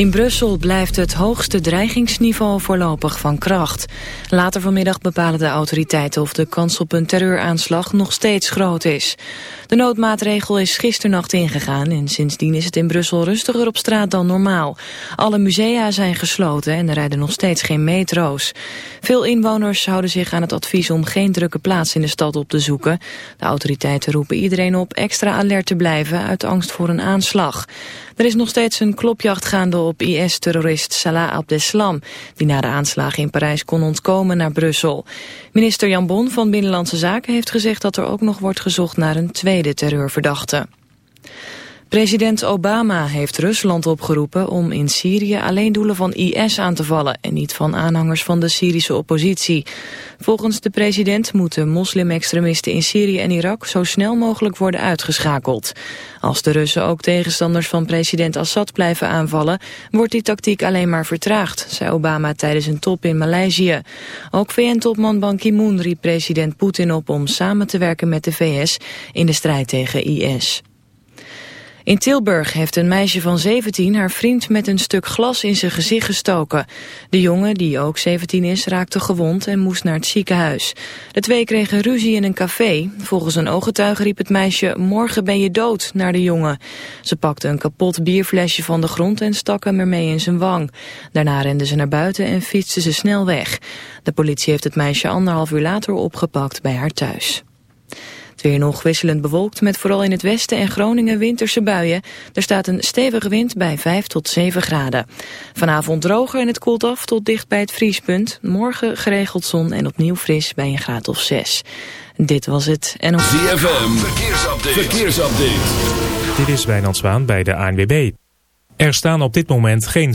In Brussel blijft het hoogste dreigingsniveau voorlopig van kracht. Later vanmiddag bepalen de autoriteiten of de kans op een terreuraanslag nog steeds groot is. De noodmaatregel is gisternacht ingegaan en sindsdien is het in Brussel rustiger op straat dan normaal. Alle musea zijn gesloten en er rijden nog steeds geen metro's. Veel inwoners houden zich aan het advies om geen drukke plaats in de stad op te zoeken. De autoriteiten roepen iedereen op extra alert te blijven uit angst voor een aanslag. Er is nog steeds een klopjacht gaande op IS-terrorist Salah Abdeslam... die na de aanslagen in Parijs kon ontkomen naar Brussel. Minister Jan Bon van Binnenlandse Zaken heeft gezegd dat er ook nog wordt gezocht naar een tweede terreurverdachte. President Obama heeft Rusland opgeroepen om in Syrië alleen doelen van IS aan te vallen en niet van aanhangers van de Syrische oppositie. Volgens de president moeten moslimextremisten in Syrië en Irak zo snel mogelijk worden uitgeschakeld. Als de Russen ook tegenstanders van president Assad blijven aanvallen, wordt die tactiek alleen maar vertraagd, zei Obama tijdens een top in Maleisië. Ook VN-topman Ban Ki-moon riep president Poetin op om samen te werken met de VS in de strijd tegen IS. In Tilburg heeft een meisje van 17 haar vriend met een stuk glas in zijn gezicht gestoken. De jongen, die ook 17 is, raakte gewond en moest naar het ziekenhuis. De twee kregen ruzie in een café. Volgens een ooggetuige riep het meisje, morgen ben je dood, naar de jongen. Ze pakte een kapot bierflesje van de grond en stak hem ermee in zijn wang. Daarna rende ze naar buiten en fietste ze snel weg. De politie heeft het meisje anderhalf uur later opgepakt bij haar thuis. Het weer nog wisselend bewolkt met vooral in het westen en Groningen winterse buien. Er staat een stevige wind bij 5 tot 7 graden. Vanavond droger en het koelt af tot dicht bij het vriespunt. Morgen geregeld zon en opnieuw fris bij een graad of 6. Dit was het en nog... ZFM, verkeersupdate. verkeersupdate. Dit is Wijnand Zwaan bij de ANWB. Er staan op dit moment geen...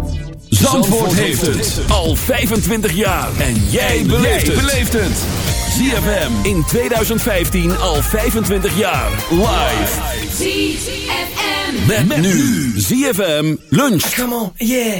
Zandvoort, heeft het al 25 jaar. En jij beleeft het. ZFM in 2015 al 25 jaar. Live. ZFM. Met, met nu. ZFM lunch. Come on, yeah.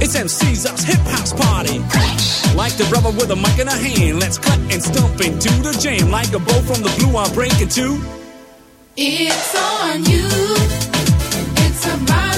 It's MC's us hip house party. Like the brother with a mic in a hand, let's cut and stomp into the jam. Like a bow from the blue, I'm breaking two. It's on you. It's about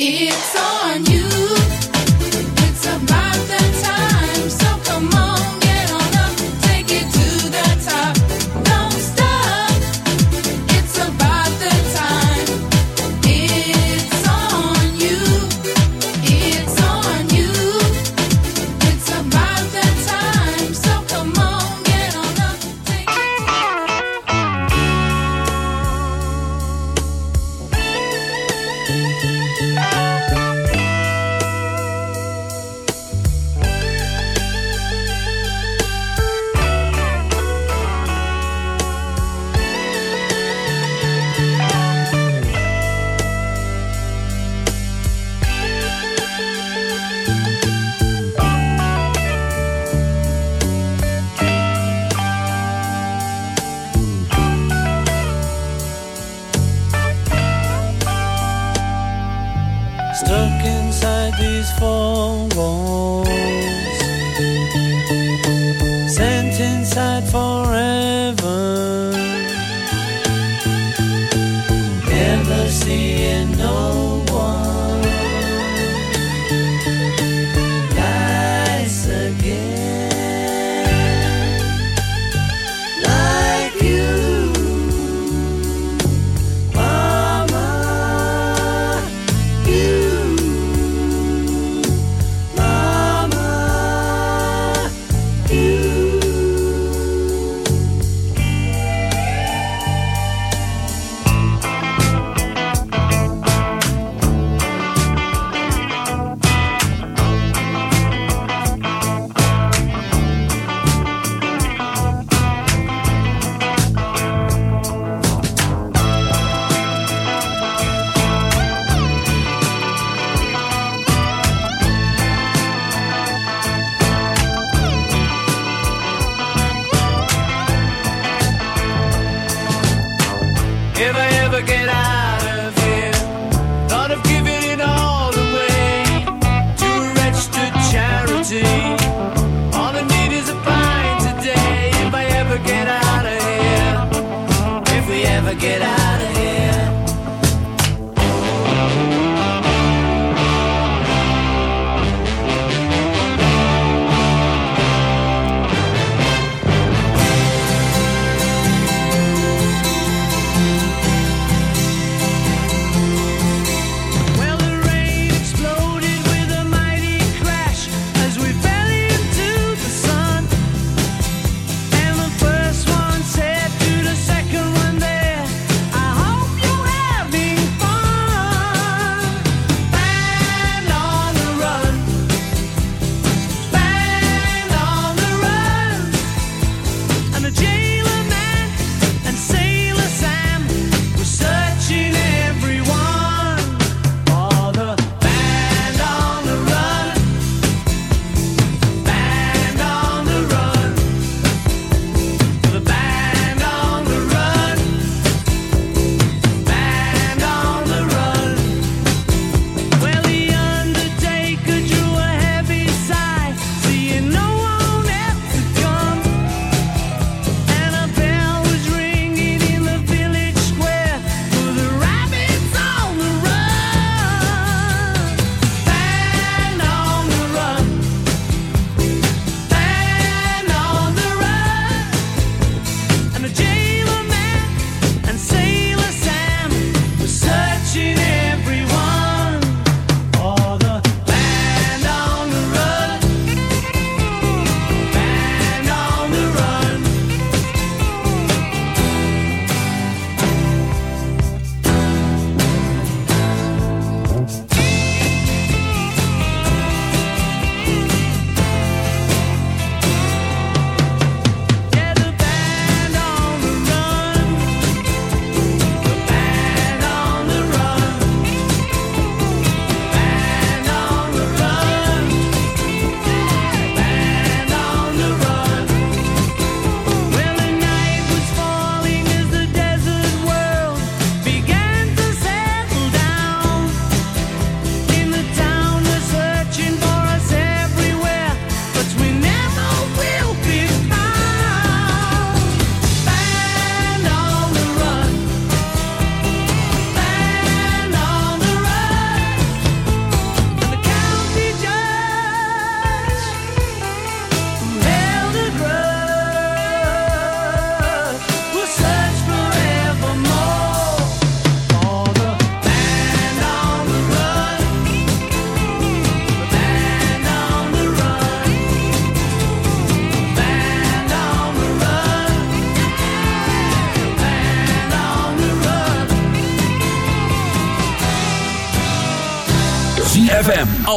It's on you. These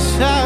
society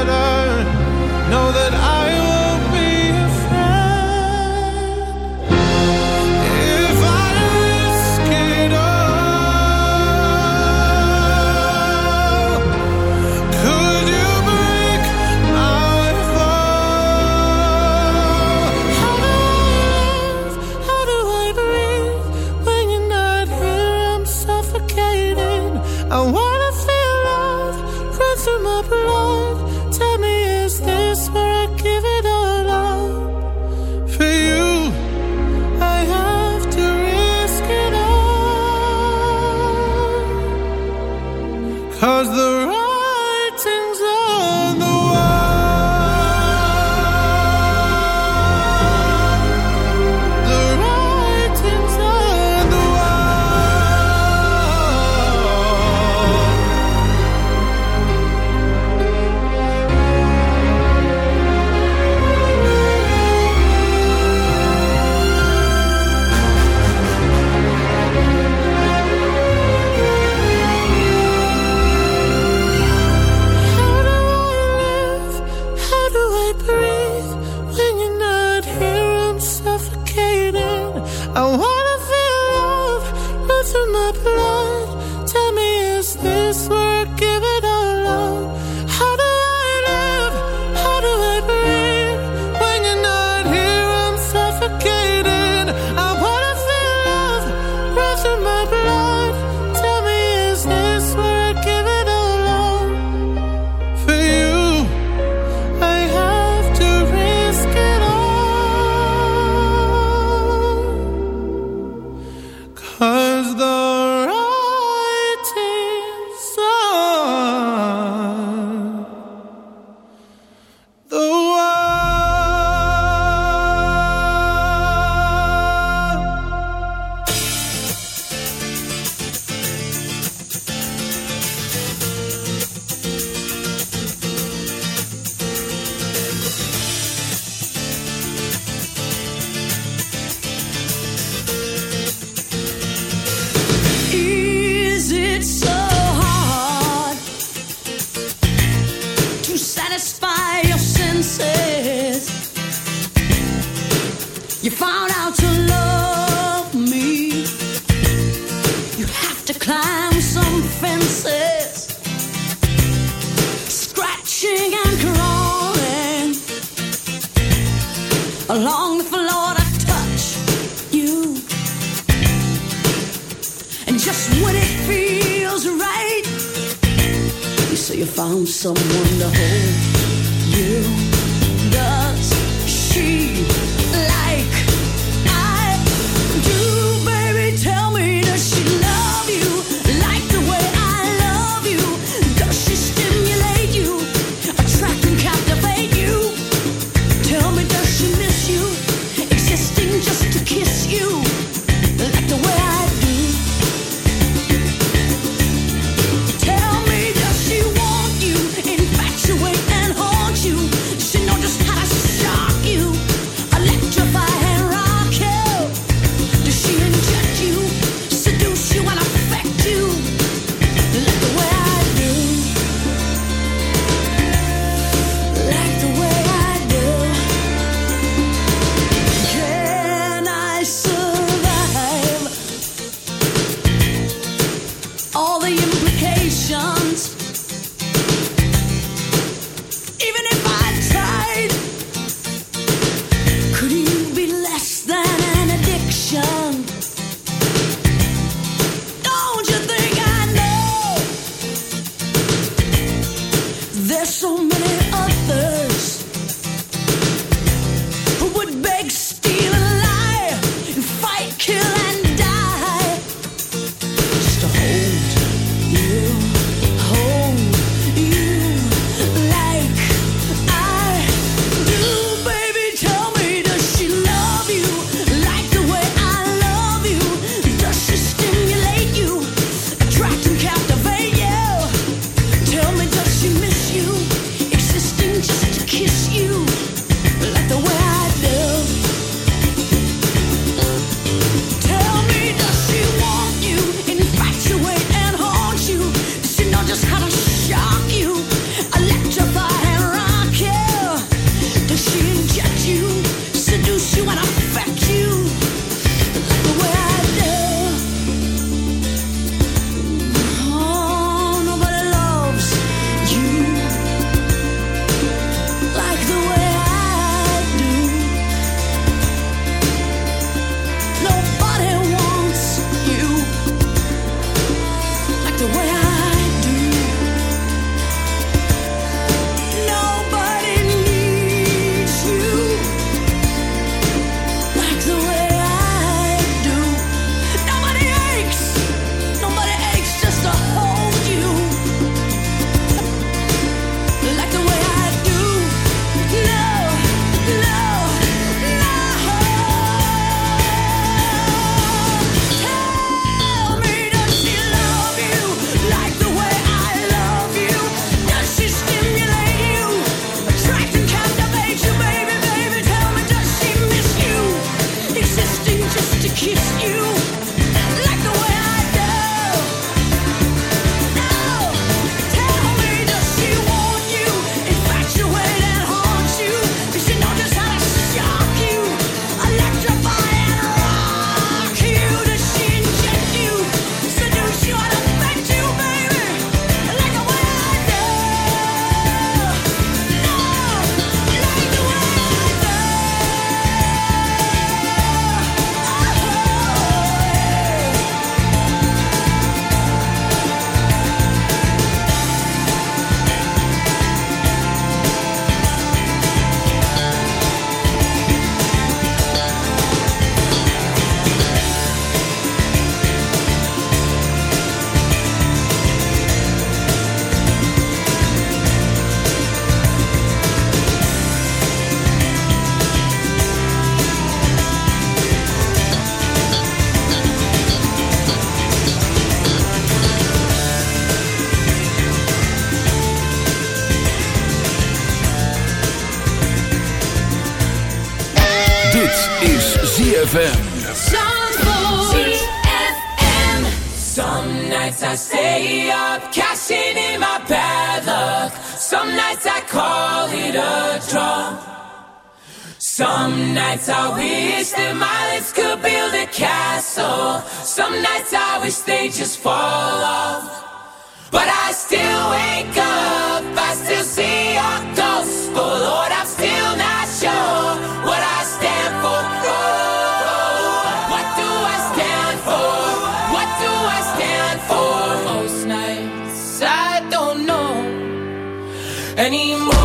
anymore.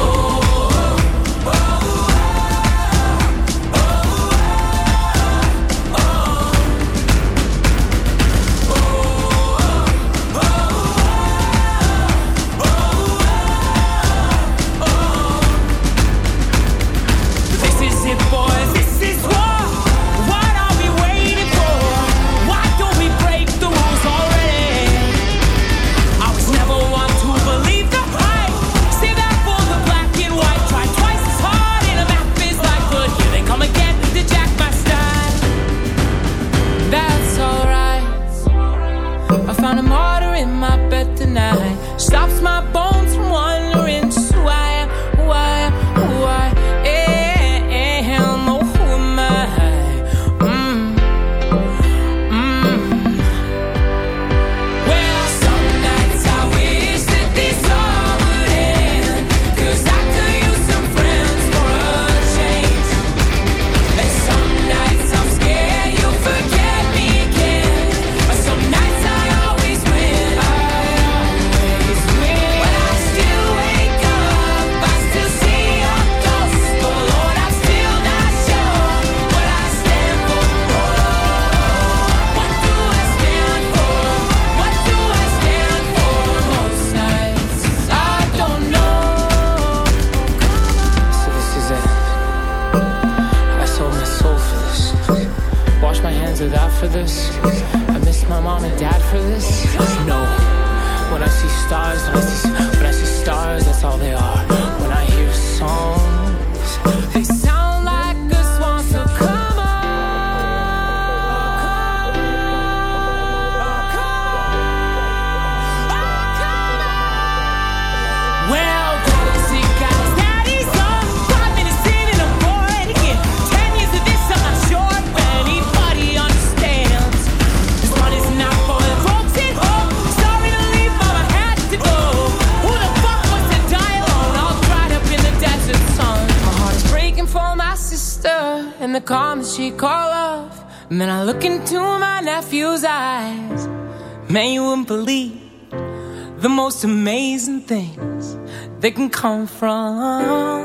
Amazing things that can come from.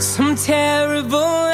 Some terrible